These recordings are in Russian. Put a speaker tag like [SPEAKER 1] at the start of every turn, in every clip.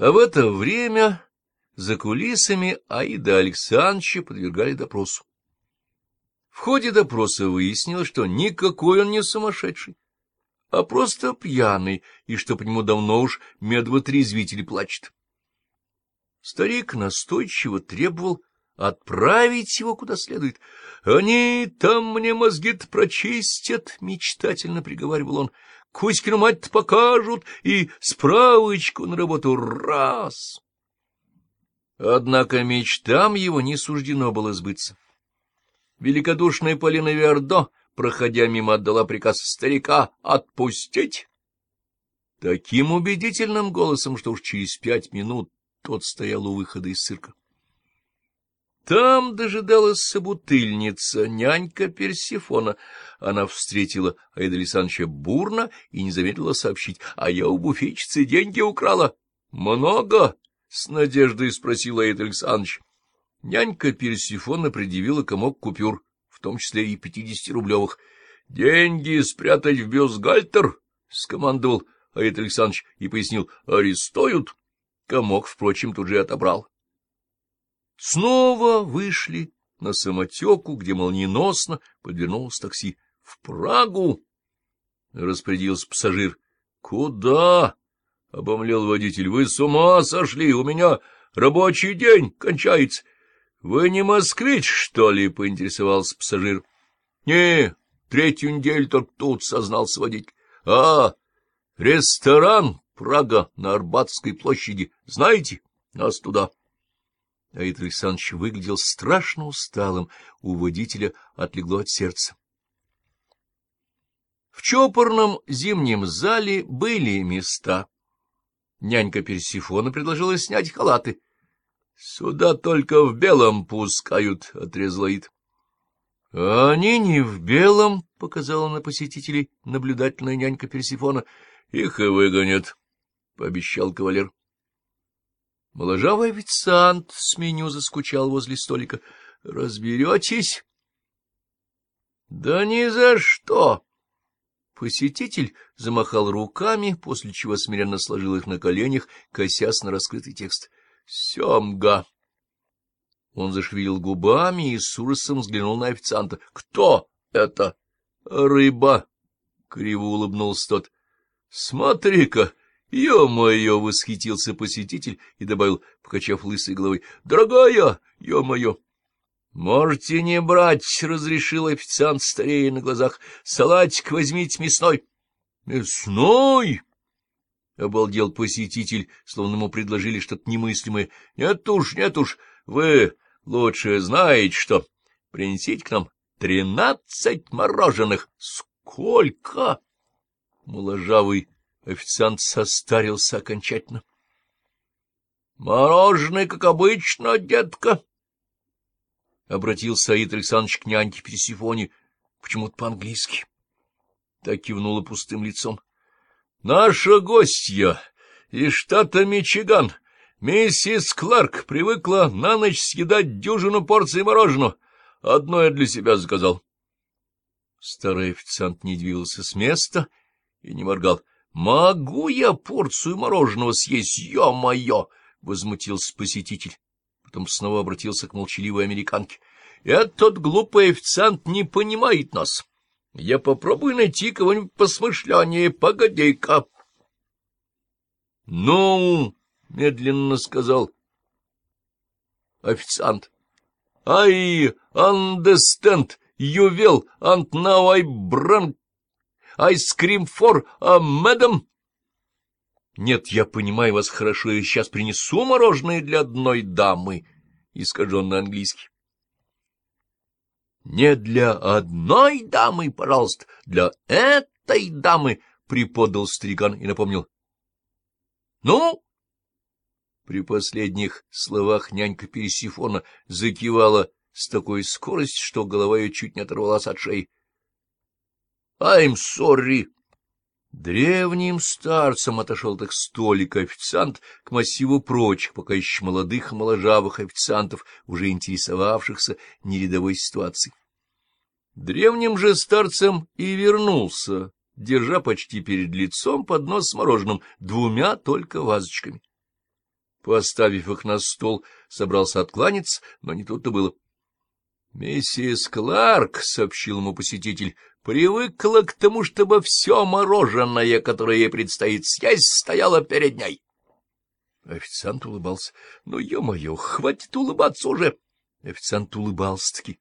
[SPEAKER 1] А в это время за кулисами Аида Александровича подвергали допросу. В ходе допроса выяснилось, что никакой он не сумасшедший, а просто пьяный, и что по нему давно уж медвотрезвитель плачет. Старик настойчиво требовал отправить его куда следует. — Они там мне мозги-то прочистят, — мечтательно приговаривал он. — Кузькину мать покажут, и справочку на работу раз. Однако мечтам его не суждено было сбыться. Великодушная Полина Вердо, проходя мимо, отдала приказ старика отпустить. Таким убедительным голосом, что уж через пять минут тот стоял у выхода из цирка. Там дожидалась собутыльница, нянька Персифона. Она встретила Аида Александровича бурно и не заметила сообщить. — А я у буфетчицы деньги украла. — Много? — с надеждой спросила Аид Александрович. Нянька Персифона предъявила комок купюр, в том числе и пятидесятирублевых. — Деньги спрятать в бюстгальтер? — скомандовал Аид Александрович и пояснил. — Арестуют? Комок, впрочем, тут же отобрал. Снова вышли на самотеку, где молниеносно подвернулось такси. — В Прагу! — распорядился пассажир. — Куда? — обомлел водитель. — Вы с ума сошли! У меня рабочий день кончается. — Вы не москвич, что ли? — поинтересовался пассажир. — Не, третью неделю только тут, — сознался водитель. — А, ресторан Прага на Арбатской площади. Знаете? Нас туда. — Аид Александрович выглядел страшно усталым, у водителя отлегло от сердца. В чопорном зимнем зале были места. Нянька Персифона предложила снять халаты. — Сюда только в белом пускают, — отрезал Аид. — они не в белом, — показала на посетителей наблюдательная нянька Персифона. — Их и выгонят, — пообещал кавалер. Моложавый официант с меню заскучал возле столика. — Разберетесь? — Да ни за что! Посетитель замахал руками, после чего смиренно сложил их на коленях, косясь на раскрытый текст. — Семга! Он зашевелил губами и с ужасом взглянул на официанта. — Кто это? — Рыба! — криво улыбнулся тот. — Смотри-ка! «Ё-моё!» — восхитился посетитель и добавил, покачав лысой головой. «Дорогая! Ё-моё!» «Можете не брать!» — разрешил официант старее на глазах. «Салатик возьмите мясной». «Мясной?» — обалдел посетитель, словно ему предложили что-то немыслимое. «Нет уж, нет уж, вы лучше знаете, что. Принесите к нам тринадцать мороженых». «Сколько?» Моложавый Официант состарился окончательно. — Мороженое, как обычно, детка! — обратился Аид Александрович к няньке Персифоне, почему-то по-английски. Так кивнула пустым лицом. — Наша гостья из штата Мичиган, миссис Кларк, привыкла на ночь съедать дюжину порций мороженого. Одно я для себя заказал. Старый официант не двигался с места и не моргал. — Могу я порцию мороженого съесть, ё-моё! — возмутился посетитель. Потом снова обратился к молчаливой американке. — Этот глупый официант не понимает нас. Я попробую найти кого-нибудь посмышленнее. Погоди-ка. — Ну, — медленно сказал официант. — I understand you will, and now I bring Айскрим фор, а мэдам? Нет, я понимаю вас хорошо, я сейчас принесу мороженое для одной дамы, искаженно английский. Не для одной дамы, пожалуйста, для этой дамы, приподал старикан и напомнил. Ну? При последних словах нянька Персифона закивала с такой скоростью, что голова ее чуть не оторвалась от шеи. I'm sorry. Древним старцем отошел так столик официант к массиву прочих, пока еще молодых и моложавых официантов, уже интересовавшихся нерядовой ситуацией. Древним же старцем и вернулся, держа почти перед лицом поднос с мороженым, двумя только вазочками. Поставив их на стол, собрался откланяться, но не тут-то было. — Миссис Кларк, — сообщил ему посетитель, — привыкла к тому, чтобы все мороженое, которое ей предстоит съесть, стояло перед ней. Официант улыбался. — Ну, ё-моё, хватит улыбаться уже! Официант улыбался-таки.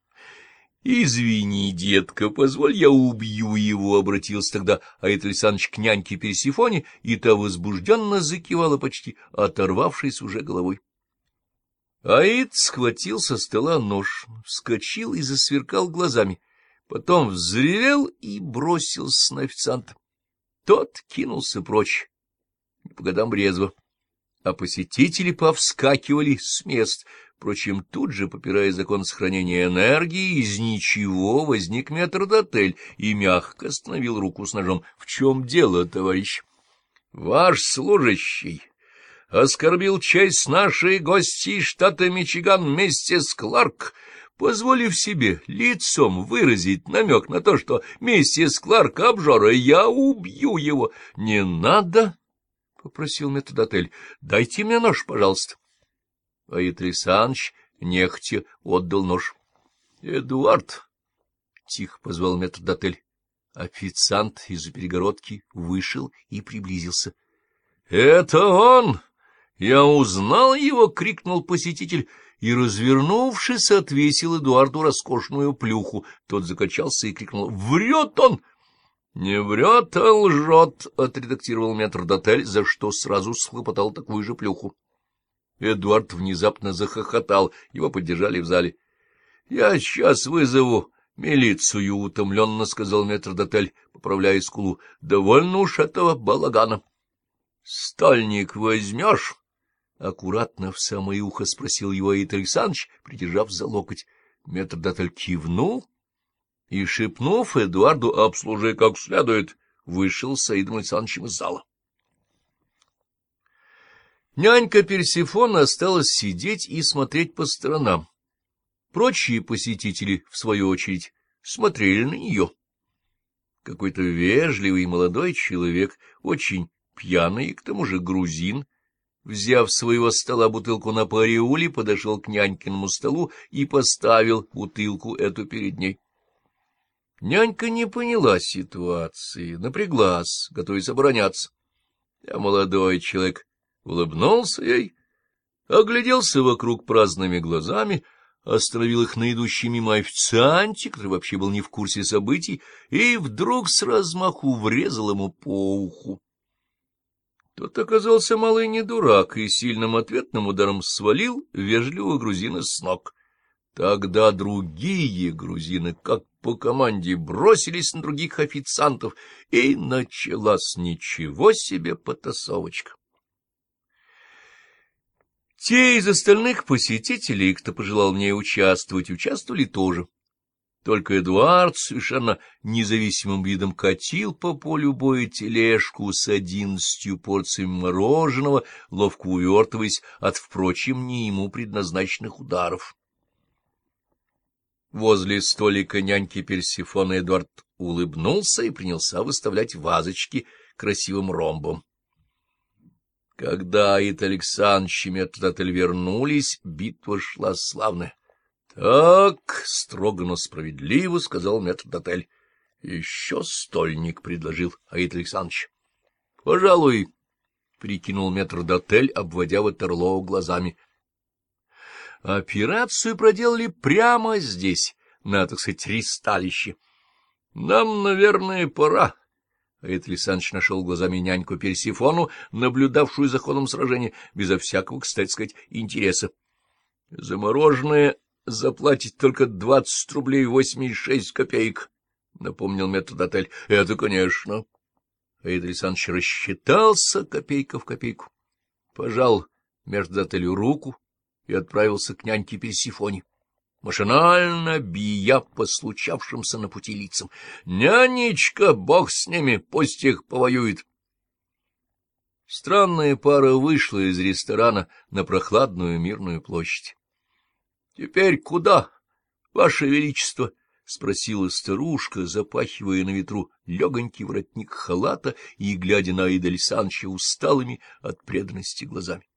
[SPEAKER 1] — Извини, детка, позволь, я убью его, — обратился тогда Аид Александрович к няньке Персифоне, и та возбужденно закивала почти, оторвавшись уже головой. Аид схватил со стола нож, вскочил и засверкал глазами, потом взревел и бросился на официанта. Тот кинулся прочь, по годам резво, а посетители повскакивали с мест — Впрочем, тут же, попирая закон сохранения энергии, из ничего возник метрдотель и мягко остановил руку с ножом. — В чем дело, товарищ? — Ваш служащий оскорбил честь нашей гости штата Мичиган вместе с Кларк, позволив себе лицом выразить намек на то, что миссис Кларк обжора, я убью его. — Не надо, — попросил метрдотель, — дайте мне нож, пожалуйста. Аид Александрович нехотя отдал нож. — Эдуард! — тихо позвал метрдотель. Официант из-за перегородки вышел и приблизился. — Это он! Я узнал его! — крикнул посетитель и, развернувшись, отвесил Эдуарду роскошную плюху. Тот закачался и крикнул «Врет он!» «Не врет, а лжет!» — отредактировал метрдотель, за что сразу схлопотал такую же плюху. Эдуард внезапно захохотал, его поддержали в зале. — Я сейчас вызову милицию, — утомленно сказал метрдотель, поправляя скулу. — Довольно уж этого балагана. — Стольник возьмешь? — аккуратно в самое ухо спросил его Аид Александрович, придержав за локоть. Метрдотель кивнул и, шепнув Эдуарду, обслужи как следует, вышел с Аидом Александровичем из зала. Нянька Персифона осталась сидеть и смотреть по сторонам. Прочие посетители, в свою очередь, смотрели на нее. Какой-то вежливый молодой человек, очень пьяный и к тому же грузин, взяв своего стола бутылку на париуле, подошел к нянькиному столу и поставил бутылку эту перед ней. Нянька не поняла ситуации, напряглась, готовясь обороняться. А молодой человек улыбнулся ей, огляделся вокруг праздными глазами, остановил их на идущий мимо официанте, который вообще был не в курсе событий, и вдруг с размаху врезал ему по уху. Тот оказался малый не дурак и сильным ответным ударом свалил вежливого грузина с ног. Тогда другие грузины, как по команде, бросились на других официантов, и началась ничего себе потасовочка. Те из остальных посетителей, кто пожелал мне участвовать, участвовали тоже. Только Эдуард совершенно независимым видом катил по полю боя тележку с одиннадцатью порциями мороженого, ловко увертываясь от, впрочем, не ему предназначенных ударов. Возле столика няньки Персифона Эдуард улыбнулся и принялся выставлять вазочки красивым ромбом. Когда Аид Александрович и метрдотель вернулись, битва шла славная. — Так, — строго, но справедливо, — сказал метрдотель. — Еще стольник предложил Аид Александрович. — Пожалуй, — прикинул метрдотель, обводя Ватерлоу глазами. Операцию проделали прямо здесь, на, так сказать, ристалище. Нам, наверное, пора, Аид Александрович нашел глазами няньку Персифону, наблюдавшую за ходом сражения, безо всякого, кстати сказать, интереса. — Замороженное заплатить только двадцать рублей восемьдесят шесть копеек, — напомнил метрдотель. — Это, конечно. Аид Александрович рассчитался копейка в копейку, пожал метрдотелю руку и отправился к няньке Персифоне машинально бия по случавшимся на пути лицам. «Нянечка, бог с ними, пусть их повоюет!» Странная пара вышла из ресторана на прохладную мирную площадь. — Теперь куда, Ваше Величество? — спросила старушка, запахивая на ветру легонький воротник халата и глядя на Аида Александровича усталыми от преданности глазами.